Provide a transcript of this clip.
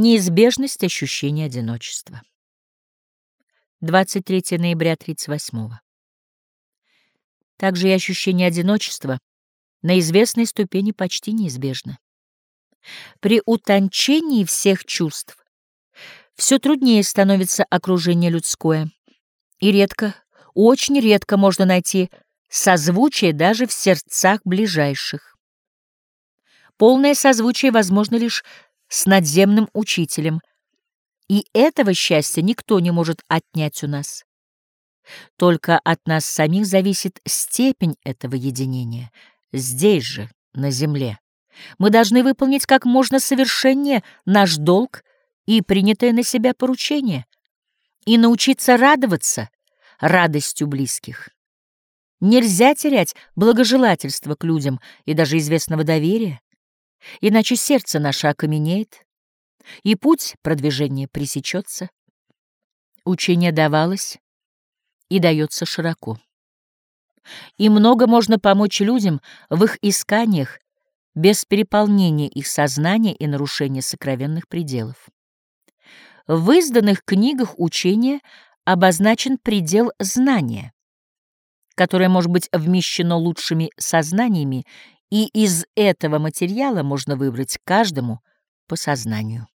Неизбежность ощущения одиночества. 23 ноября 38 Также и ощущение одиночества на известной ступени почти неизбежно. При утончении всех чувств все труднее становится окружение людское, и редко, очень редко можно найти созвучие даже в сердцах ближайших. Полное созвучие возможно лишь с надземным учителем, и этого счастья никто не может отнять у нас. Только от нас самих зависит степень этого единения, здесь же, на земле. Мы должны выполнить как можно совершеннее наш долг и принятое на себя поручение, и научиться радоваться радостью близких. Нельзя терять благожелательство к людям и даже известного доверия, иначе сердце наше окаменеет, и путь продвижения пресечется. Учение давалось и дается широко. И много можно помочь людям в их исканиях без переполнения их сознания и нарушения сокровенных пределов. В изданных книгах учения обозначен предел знания, которое может быть вмещено лучшими сознаниями, и из этого материала можно выбрать каждому по сознанию.